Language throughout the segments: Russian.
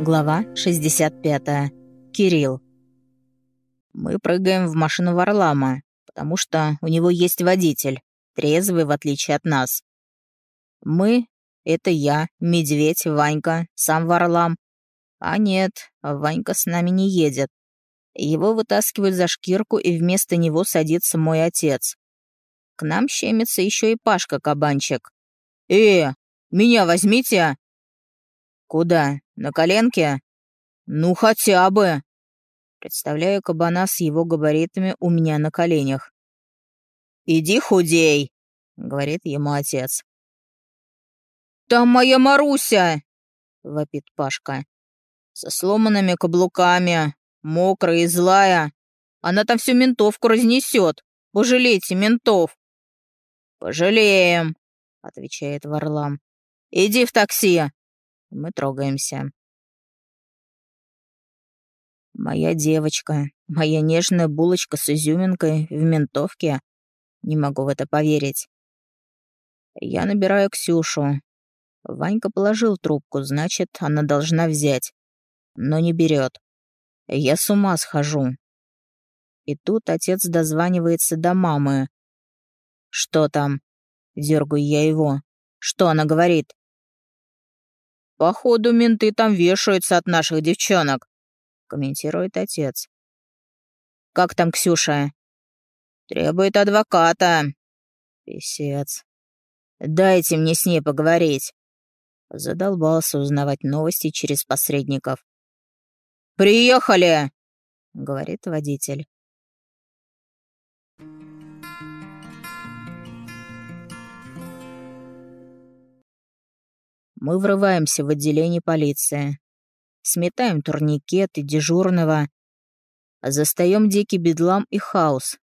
Глава 65. Кирилл. Мы прыгаем в машину Варлама, потому что у него есть водитель, трезвый в отличие от нас. Мы — это я, Медведь, Ванька, сам Варлам. А нет, Ванька с нами не едет. Его вытаскивают за шкирку, и вместо него садится мой отец. К нам щемится еще и Пашка-кабанчик. «Э, меня возьмите!» «Куда? На коленке?» «Ну, хотя бы!» Представляю кабана с его габаритами у меня на коленях. «Иди худей!» — говорит ему отец. «Там моя Маруся!» — вопит Пашка. «Со сломанными каблуками, мокрая и злая. Она там всю ментовку разнесет. Пожалейте ментов!» «Пожалеем!» — отвечает Варлам. «Иди в такси!» Мы трогаемся. Моя девочка, моя нежная булочка с изюминкой в ментовке. Не могу в это поверить. Я набираю Ксюшу. Ванька положил трубку, значит, она должна взять. Но не берет. Я с ума схожу. И тут отец дозванивается до мамы. «Что там?» — дергаю я его. «Что она говорит?» «Походу, менты там вешаются от наших девчонок», — комментирует отец. «Как там Ксюша?» «Требует адвоката». «Писец. Дайте мне с ней поговорить». Задолбался узнавать новости через посредников. «Приехали!» — говорит водитель. Мы врываемся в отделение полиции. Сметаем турникеты дежурного. Застаем дикий бедлам и хаос.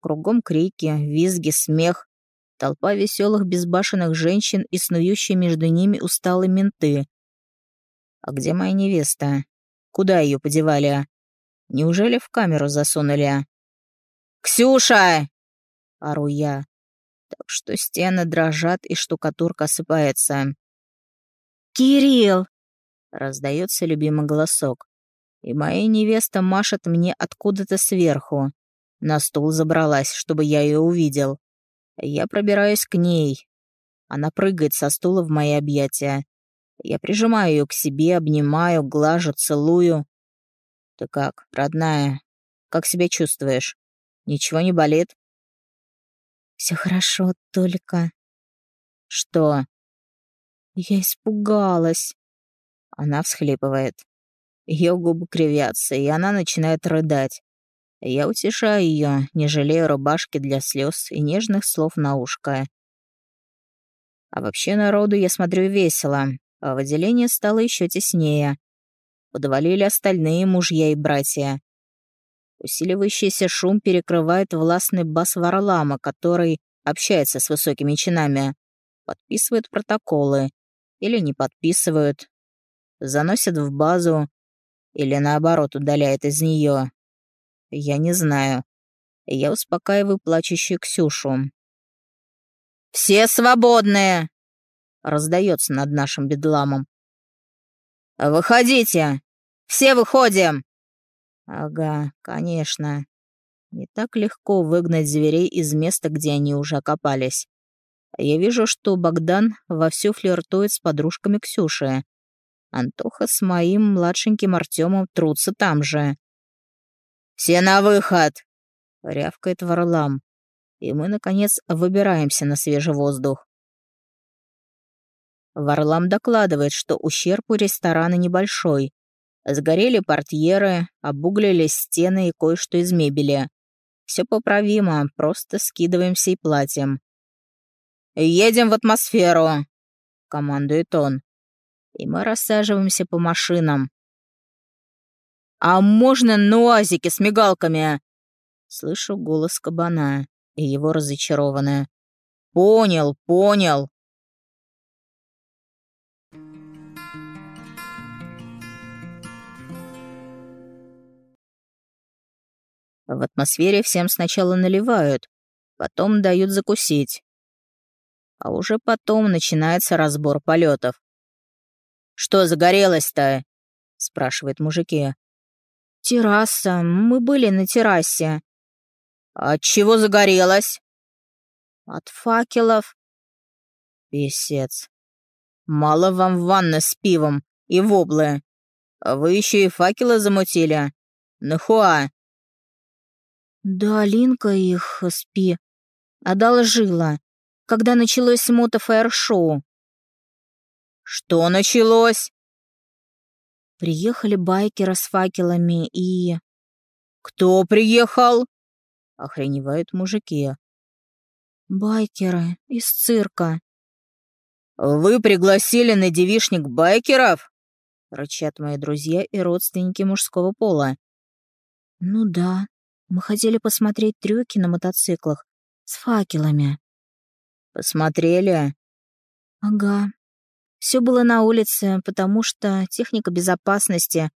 Кругом крики, визги, смех. Толпа веселых безбашенных женщин и снующие между ними усталые менты. А где моя невеста? Куда ее подевали? Неужели в камеру засунули? «Ксюша!» — ору я. Так что стены дрожат и штукатурка осыпается. «Кирилл!» — раздается любимый голосок. И моя невеста машет мне откуда-то сверху. На стул забралась, чтобы я ее увидел. Я пробираюсь к ней. Она прыгает со стула в мои объятия. Я прижимаю ее к себе, обнимаю, глажу, целую. «Ты как, родная? Как себя чувствуешь? Ничего не болит?» «Все хорошо, только...» «Что?» Я испугалась. Она всхлипывает. Ее губы кривятся, и она начинает рыдать. Я утешаю ее, не жалея рубашки для слез и нежных слов на ушко. А вообще народу, я смотрю, весело, а в стало еще теснее. Подвалили остальные мужья и братья. Усиливающийся шум перекрывает властный бас Варлама, который общается с высокими чинами, подписывает протоколы, или не подписывают, заносят в базу или наоборот удаляет из нее. Я не знаю. Я успокаиваю плачущую Ксюшу. «Все свободные!» — раздается над нашим бедламом. «Выходите! Все выходим!» «Ага, конечно. Не так легко выгнать зверей из места, где они уже окопались. Я вижу, что Богдан вовсю флиртует с подружками Ксюши. Антоха с моим младшеньким Артемом трутся там же. «Все на выход!» — рявкает Варлам. И мы, наконец, выбираемся на свежий воздух. Варлам докладывает, что ущерб у ресторана небольшой. Сгорели портьеры, обуглились стены и кое-что из мебели. Все поправимо, просто скидываемся и платим. «Едем в атмосферу!» — командует он. И мы рассаживаемся по машинам. «А можно на уазике с мигалками?» Слышу голос кабана и его разочарованное. «Понял, понял!» В атмосфере всем сначала наливают, потом дают закусить а уже потом начинается разбор полетов. «Что загорелось-то?» спрашивает мужики. «Терраса. Мы были на террасе». «От чего загорелась?» «От факелов». «Песец. Мало вам в ванной с пивом и воблы. А вы еще и факелы замутили. Нахуа?» «Да, Линка их, спи, одолжила, когда началось мотофаер-шоу». «Что началось?» Приехали байкеры с факелами и... «Кто приехал?» — охреневают мужики. «Байкеры из цирка». «Вы пригласили на девишник байкеров?» — рычат мои друзья и родственники мужского пола. «Ну да, мы хотели посмотреть трюки на мотоциклах с факелами». «Посмотрели?» «Ага. Все было на улице, потому что техника безопасности.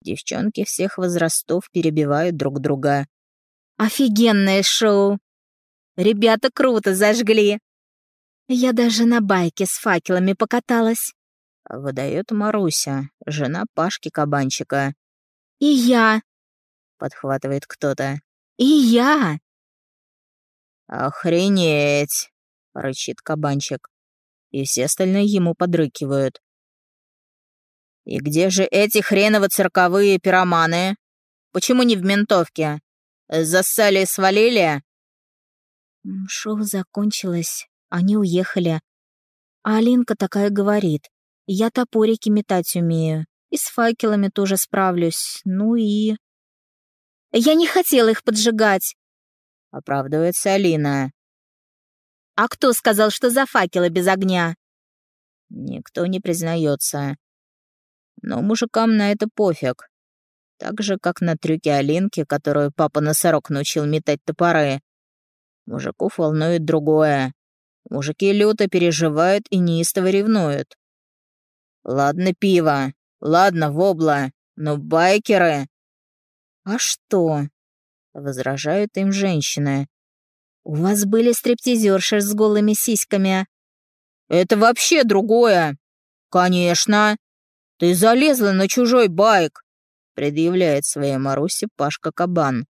Девчонки всех возрастов перебивают друг друга. Офигенное шоу! Ребята круто зажгли. Я даже на байке с факелами покаталась. Выдает Маруся, жена Пашки Кабанчика. И я. Подхватывает кто-то. И я. Охренеть, рычит Кабанчик и все остальные ему подрыкивают. «И где же эти хреново цирковые пироманы? Почему не в ментовке? Зассали и свалили?» Шоу закончилось, они уехали. А Алинка такая говорит, я топорики метать умею, и с факелами тоже справлюсь, ну и... Я не хотела их поджигать. Оправдывается Алина. А кто сказал, что за факелы без огня? Никто не признается. Но мужикам на это пофиг. Так же, как на трюке Алинки, которую папа носорог научил метать топоры. Мужиков волнует другое. Мужики люто переживают и неистово ревнуют. Ладно пиво, ладно вобла, но байкеры... А что? Возражают им женщины. «У вас были стриптизерши с голыми сиськами?» «Это вообще другое!» «Конечно! Ты залезла на чужой байк!» предъявляет своей Марусе Пашка Кабан.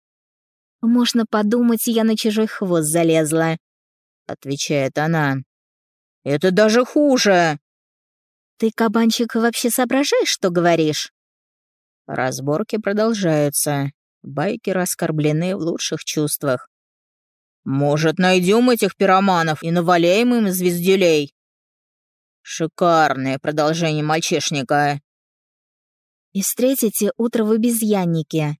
«Можно подумать, я на чужой хвост залезла», — отвечает она. «Это даже хуже!» «Ты, кабанчик, вообще соображаешь, что говоришь?» Разборки продолжаются. Байкеры оскорблены в лучших чувствах. Может, найдем этих пироманов и наваляем им звездюлей? Шикарное продолжение мальчишника. И встретите утро в обезьяннике.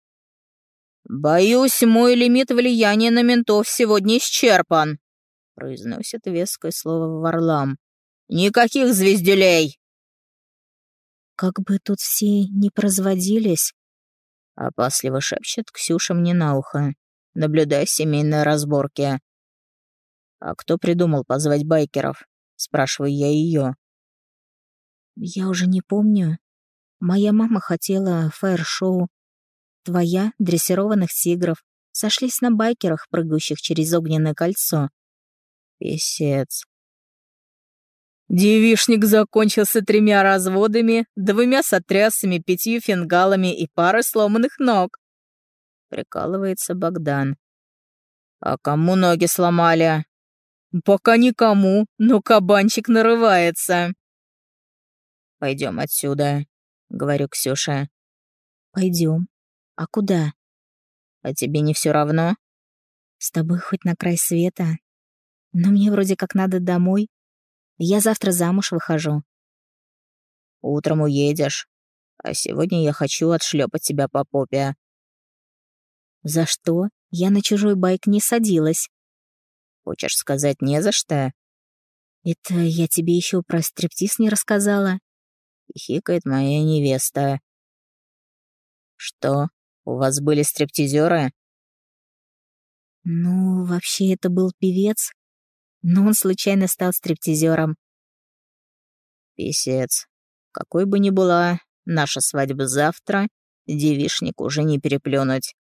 Боюсь, мой лимит влияния на ментов сегодня исчерпан, произносит веское слово Варлам. Никаких звездюлей. Как бы тут все не прозводились, опасливо шепчет Ксюша мне на ухо наблюдая семейные разборки. «А кто придумал позвать байкеров?» — спрашиваю я ее. «Я уже не помню. Моя мама хотела фаер-шоу. Твоя — дрессированных тигров. Сошлись на байкерах, прыгающих через огненное кольцо. Песец. Девишник закончился тремя разводами, двумя сотрясами, пятью фингалами и парой сломанных ног. Прикалывается Богдан. А кому ноги сломали? Пока никому, но кабанчик нарывается. Пойдем отсюда, говорю Ксюше. Пойдем. А куда? А тебе не все равно? С тобой хоть на край света. Но мне вроде как надо домой. Я завтра замуж выхожу. Утром уедешь. А сегодня я хочу отшлепать тебя по попе. За что? Я на чужой байк не садилась. Хочешь сказать не за что? Это я тебе еще про стриптиз не рассказала. Хикает моя невеста. Что, у вас были стриптизеры? Ну, вообще это был певец, но он случайно стал стриптизером. Песец. Какой бы ни была наша свадьба завтра, девишник уже не переплюнуть.